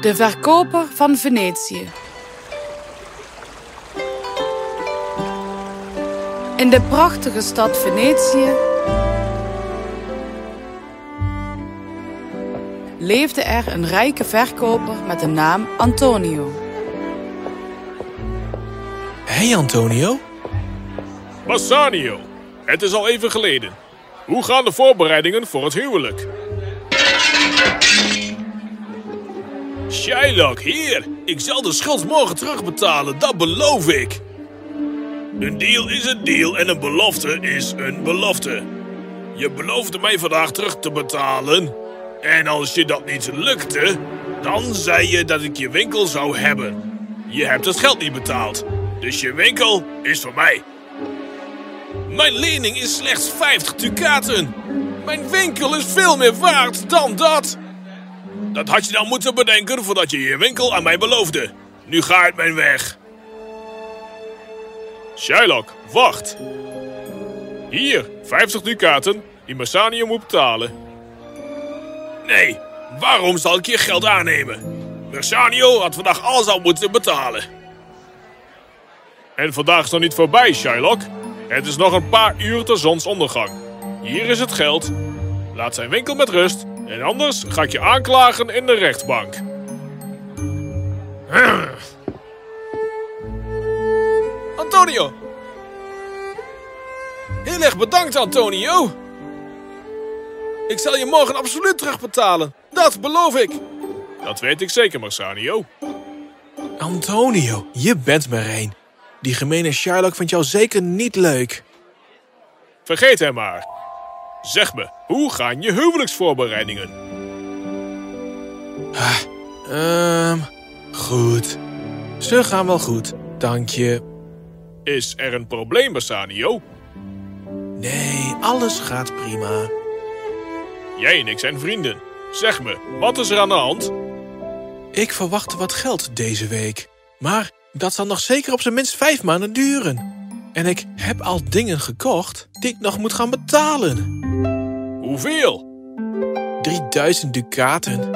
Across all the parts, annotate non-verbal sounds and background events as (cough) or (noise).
De verkoper van Venetië. In de prachtige stad Venetië leefde er een rijke verkoper met de naam Antonio. Hey Antonio. Bassanio, het is al even geleden. Hoe gaan de voorbereidingen voor het huwelijk? Shylock, hier. Ik zal de schuld morgen terugbetalen, dat beloof ik. Een deal is een deal en een belofte is een belofte. Je beloofde mij vandaag terug te betalen. En als je dat niet lukte, dan zei je dat ik je winkel zou hebben. Je hebt het geld niet betaald, dus je winkel is voor mij. Mijn lening is slechts 50 ducaten. Mijn winkel is veel meer waard dan dat. Dat had je dan moeten bedenken voordat je je winkel aan mij beloofde. Nu ga uit mijn weg. Shylock, wacht. Hier, 50 ducaten die Massanio moet betalen. Nee, waarom zal ik je geld aannemen? Mersanio had vandaag alles al moeten betalen. En vandaag is nog niet voorbij, Shylock. Het is nog een paar uur tot zonsondergang. Hier is het geld. Laat zijn winkel met rust. En anders ga ik je aanklagen in de rechtbank. Antonio! Heel erg bedankt, Antonio! Ik zal je morgen absoluut terugbetalen. Dat beloof ik. Dat weet ik zeker, Marsanio. Antonio, je bent me er een. Die gemene Shylock vindt jou zeker niet leuk. Vergeet hem maar. Zeg me, hoe gaan je huwelijksvoorbereidingen? Ah, ehm, goed. Ze gaan wel goed, dank je. Is er een probleem, Bassanio? Nee, alles gaat prima. Jij en ik zijn vrienden. Zeg me, wat is er aan de hand? Ik verwachtte wat geld deze week. Maar dat zal nog zeker op zijn minst vijf maanden duren. En ik heb al dingen gekocht die ik nog moet gaan betalen. Hoeveel? 3000 ducaten.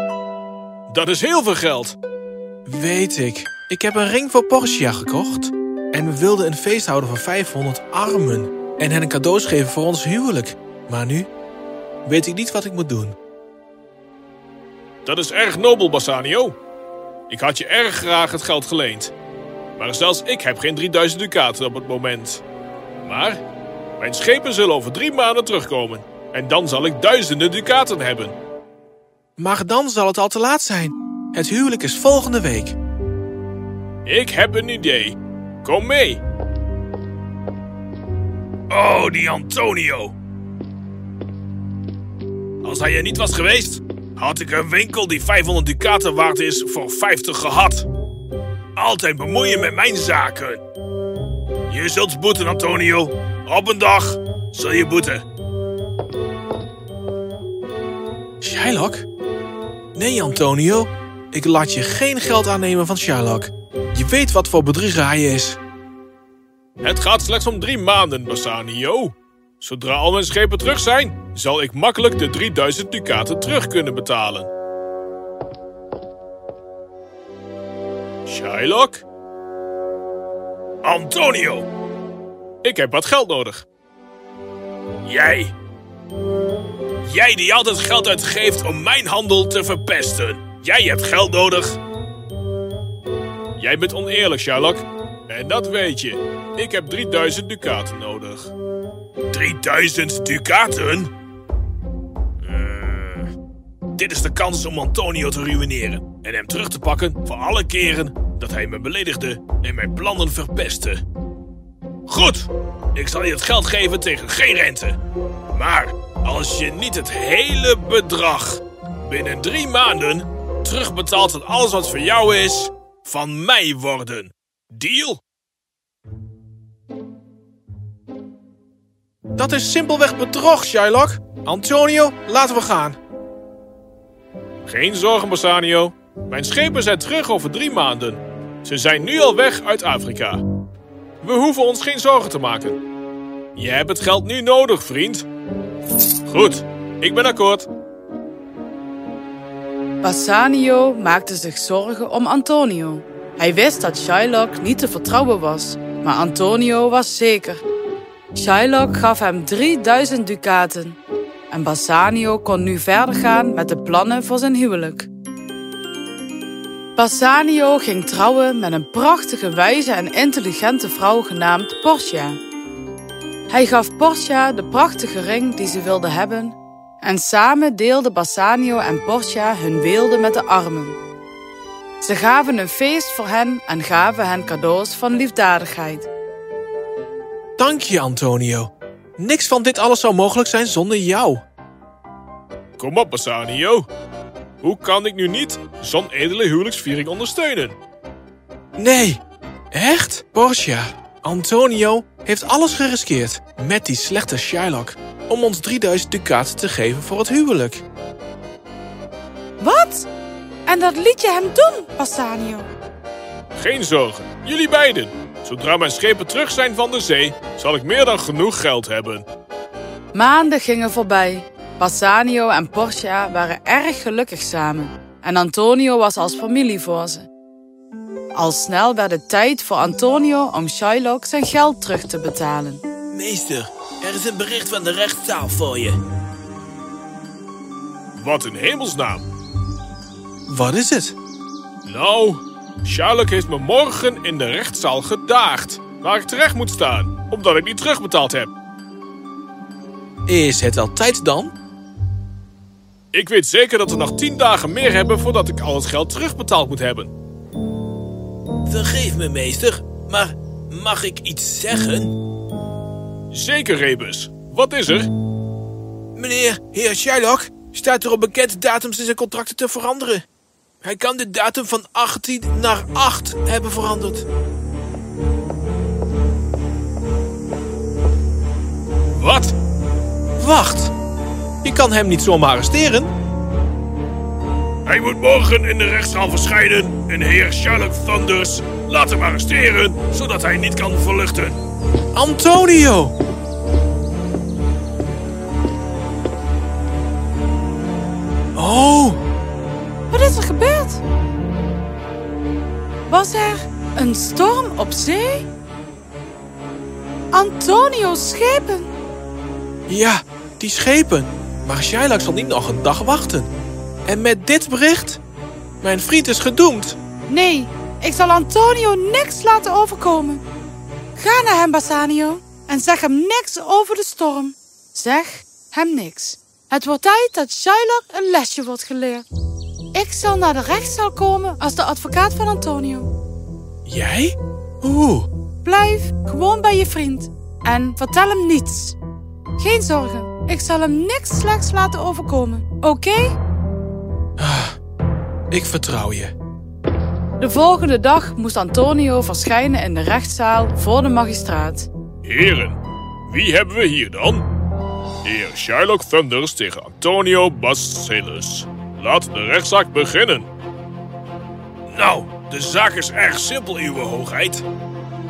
Dat is heel veel geld. Weet ik. Ik heb een ring voor Portia gekocht. En we wilden een feest houden voor 500 armen. En hen een cadeaus geven voor ons huwelijk. Maar nu weet ik niet wat ik moet doen. Dat is erg nobel, Bassanio. Ik had je erg graag het geld geleend. Maar zelfs ik heb geen 3000 ducaten op het moment. Maar mijn schepen zullen over drie maanden terugkomen. En dan zal ik duizenden ducaten hebben. Maar dan zal het al te laat zijn. Het huwelijk is volgende week. Ik heb een idee. Kom mee. Oh, die Antonio. Als hij er niet was geweest, had ik een winkel die 500 ducaten waard is voor 50 gehad. Altijd bemoeien met mijn zaken. Je zult boeten, Antonio. Op een dag zul je boeten. Shylock? Nee, Antonio. Ik laat je geen geld aannemen van Shylock. Je weet wat voor bedrieger hij is. Het gaat slechts om drie maanden, Bassanio. Zodra al mijn schepen terug zijn, zal ik makkelijk de 3000 ducaten terug kunnen betalen. Shylock? Antonio! Ik heb wat geld nodig. Jij? Jij die altijd geld uitgeeft om mijn handel te verpesten. Jij hebt geld nodig. Jij bent oneerlijk, Sherlock. En dat weet je. Ik heb 3000 ducaten nodig. 3000 ducaten? Eh, dit is de kans om Antonio te ruïneren. En hem terug te pakken voor alle keren dat hij me beledigde en mijn plannen verpestte. Goed, ik zal je het geld geven tegen geen rente. Maar als je niet het hele bedrag binnen drie maanden terugbetaalt aan alles wat voor jou is, van mij worden. Deal? Dat is simpelweg bedrog, Shylock. Antonio, laten we gaan. Geen zorgen, Bassanio. Mijn schepen zijn terug over drie maanden. Ze zijn nu al weg uit Afrika. We hoeven ons geen zorgen te maken. Je hebt het geld nu nodig, vriend. Goed, ik ben akkoord. Bassanio maakte zich zorgen om Antonio. Hij wist dat Shylock niet te vertrouwen was, maar Antonio was zeker. Shylock gaf hem 3000 ducaten en Bassanio kon nu verder gaan met de plannen voor zijn huwelijk. Bassanio ging trouwen met een prachtige, wijze en intelligente vrouw genaamd Portia. Hij gaf Portia de prachtige ring die ze wilde hebben en samen deelden Bassanio en Portia hun weelde met de armen. Ze gaven een feest voor hen en gaven hen cadeaus van liefdadigheid. Dank je, Antonio. Niks van dit alles zou mogelijk zijn zonder jou. Kom op, Bassanio. Hoe kan ik nu niet zo'n edele huwelijksviering ondersteunen? Nee, echt? Portia, Antonio heeft alles geriskeerd met die slechte Shylock om ons 3000 ducaten te geven voor het huwelijk. Wat? En dat liet je hem doen, Bassanio? Geen zorgen, jullie beiden. Zodra mijn schepen terug zijn van de zee, zal ik meer dan genoeg geld hebben. Maanden gingen voorbij. Bassanio en Portia waren erg gelukkig samen. En Antonio was als familie voor ze. Al snel werd het tijd voor Antonio om Shylock zijn geld terug te betalen. Meester, er is een bericht van de rechtszaal voor je. Wat in hemelsnaam. Wat is het? Nou, Sherlock heeft me morgen in de rechtszaal gedaagd. Waar ik terecht moet staan, omdat ik niet terugbetaald heb. Is het wel tijd dan? Ik weet zeker dat we nog tien dagen meer hebben voordat ik al het geld terugbetaald moet hebben. Vergeef me, meester, maar mag ik iets zeggen? Zeker, Rebus. Wat is er? Meneer, heer Shylock, staat er op bekend datums in zijn contracten te veranderen. Hij kan de datum van 18 naar 8 hebben veranderd. Wat? Wacht, je kan hem niet zomaar arresteren. Hij moet morgen in de rechtszaal verschijnen en heer Sherlock Thunders laat hem arresteren, zodat hij niet kan verluchten. Antonio! Oh, Wat is er gebeurd? Was er een storm op zee? Antonio's schepen? ja, die schepen. Maar Shylock zal niet nog een dag wachten. En met dit bericht? Mijn vriend is gedoemd. Nee, ik zal Antonio niks laten overkomen. Ga naar hem, Bassanio, en zeg hem niks over de storm. Zeg hem niks. Het wordt tijd dat Shylock een lesje wordt geleerd. Ik zal naar de rechtszaal komen als de advocaat van Antonio. Jij? Hoe? Blijf gewoon bij je vriend en vertel hem niets. Geen zorgen, ik zal hem niks slechts laten overkomen, oké? Ik vertrouw je. De volgende dag moest Antonio verschijnen in de rechtszaal voor de magistraat. Heren, wie hebben we hier dan? Heer Sherlock Thunders tegen Antonio Basilius. Laat de rechtszaak beginnen. Nou, de zaak is erg simpel, uw hoogheid.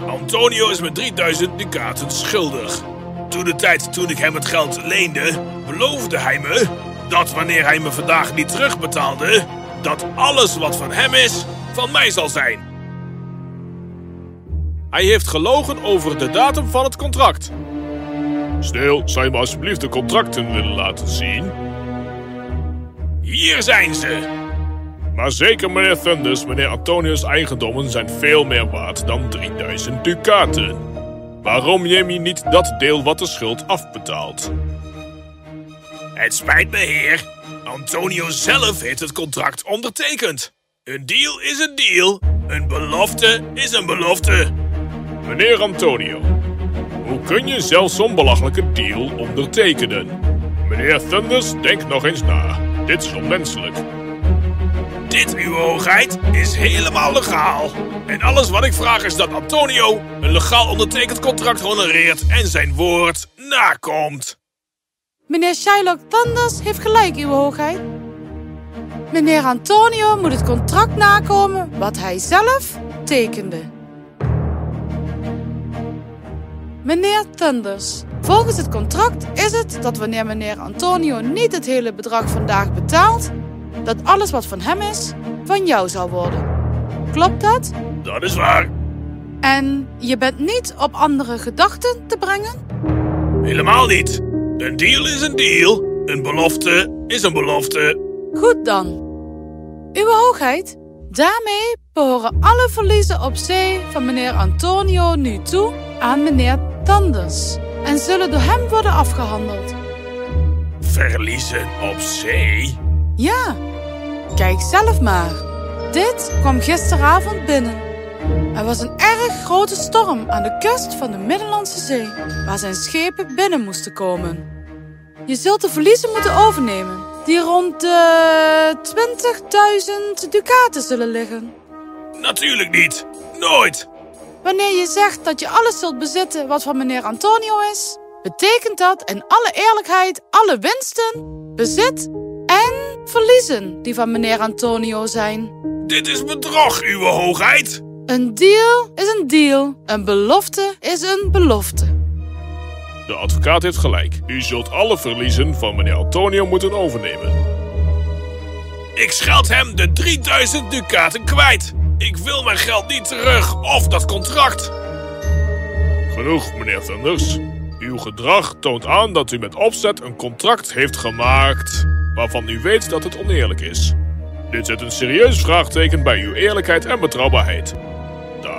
Antonio is me 3000 ducaten schuldig. Toen de tijd toen ik hem het geld leende, beloofde hij me dat wanneer hij me vandaag niet terugbetaalde, dat alles wat van hem is, van mij zal zijn. Hij heeft gelogen over de datum van het contract. Stil, zou je me alsjeblieft de contracten willen laten zien? Hier zijn ze! Maar zeker, meneer Thunders, meneer Antonius' eigendommen zijn veel meer waard dan 3000 ducaten. Waarom neem je niet dat deel wat de schuld afbetaalt? Het spijt me, heer. Antonio zelf heeft het contract ondertekend. Een deal is een deal. Een belofte is een belofte. Meneer Antonio, hoe kun je zelfs zo'n belachelijke deal ondertekenen? Meneer Thunders, denk nog eens na. Dit is onmenselijk. Dit, uw hoogheid, is helemaal legaal. En alles wat ik vraag is dat Antonio een legaal ondertekend contract honoreert en zijn woord nakomt. Meneer Shylock Thunders heeft gelijk, uw hoogheid. Meneer Antonio moet het contract nakomen wat hij zelf tekende. Meneer Thunders, volgens het contract is het dat wanneer meneer Antonio niet het hele bedrag vandaag betaalt, dat alles wat van hem is, van jou zal worden. Klopt dat? Dat is waar. En je bent niet op andere gedachten te brengen? Helemaal niet. Een deal is een deal. Een belofte is een belofte. Goed dan. Uwe hoogheid, daarmee behoren alle verliezen op zee van meneer Antonio nu toe aan meneer Tanders en zullen door hem worden afgehandeld. Verliezen op zee? Ja, kijk zelf maar. Dit kwam gisteravond binnen. Er was een erg grote storm aan de kust van de Middellandse Zee, waar zijn schepen binnen moesten komen. Je zult de verliezen moeten overnemen, die rond de 20.000 ducaten zullen liggen. Natuurlijk niet. Nooit. Wanneer je zegt dat je alles zult bezitten wat van meneer Antonio is, betekent dat in alle eerlijkheid alle winsten, bezit en verliezen die van meneer Antonio zijn. Dit is bedrog, uw hoogheid. Een deal is een deal, een belofte is een belofte. De advocaat heeft gelijk. U zult alle verliezen van meneer Antonio moeten overnemen. Ik scheld hem de 3000 ducaten kwijt. Ik wil mijn geld niet terug of dat contract. Genoeg, meneer Thunders. Uw gedrag toont aan dat u met opzet een contract heeft gemaakt waarvan u weet dat het oneerlijk is. Dit zet een serieus vraagteken bij uw eerlijkheid en betrouwbaarheid.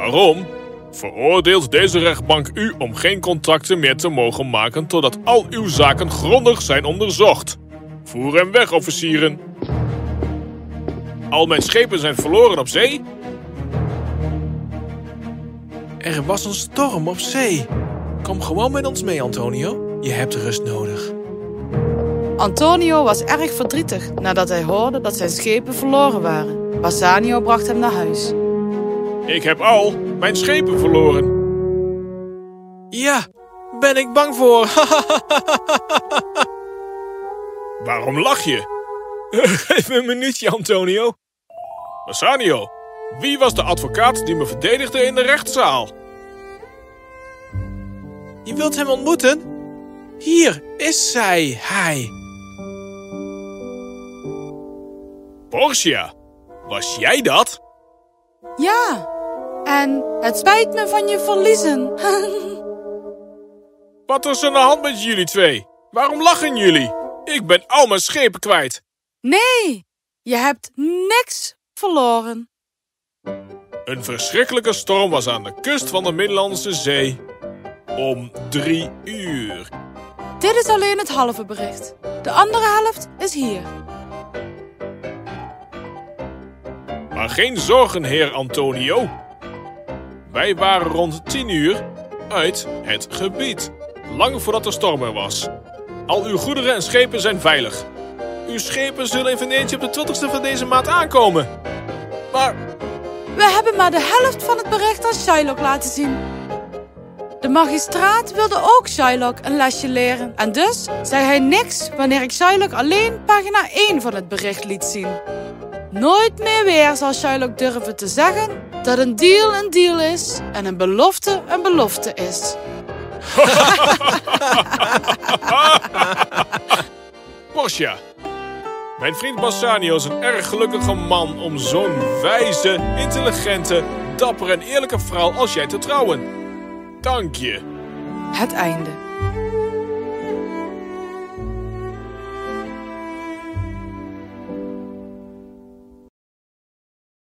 Daarom veroordeelt deze rechtbank u om geen contracten meer te mogen maken totdat al uw zaken grondig zijn onderzocht. Voer hem weg, officieren. Al mijn schepen zijn verloren op zee. Er was een storm op zee. Kom gewoon met ons mee, Antonio. Je hebt rust nodig. Antonio was erg verdrietig nadat hij hoorde dat zijn schepen verloren waren. Bassanio bracht hem naar huis. Ik heb al mijn schepen verloren. Ja, ben ik bang voor. (laughs) Waarom lach je? (laughs) Geef me een minuutje, Antonio. Bassanio, wie was de advocaat die me verdedigde in de rechtszaal? Je wilt hem ontmoeten? Hier is zij, hij. Portia, was jij dat? Ja, en het spijt me van je verliezen. (laughs) Wat is er aan de hand met jullie twee? Waarom lachen jullie? Ik ben al mijn schepen kwijt. nee, je hebt niks verloren. Een verschrikkelijke storm was aan de kust van de Middellandse Zee. Om drie uur. Dit is alleen het halve bericht. De andere helft is hier. Maar geen zorgen, heer Antonio. Wij waren rond tien uur uit het gebied. Lang voordat de storm er was. Al uw goederen en schepen zijn veilig. Uw schepen zullen in Venetië op de 20ste van deze maand aankomen. Maar We hebben maar de helft van het bericht aan Shylock laten zien. De magistraat wilde ook Shylock een lesje leren. En dus zei hij niks wanneer ik Shylock alleen pagina 1 van het bericht liet zien. Nooit meer weer zal Shylock durven te zeggen dat een deal een deal is en een belofte een belofte is. (laughs) Portia, mijn vriend Bassanio is een erg gelukkige man om zo'n wijze, intelligente, dappere en eerlijke vrouw als jij te trouwen. Dank je. Het einde.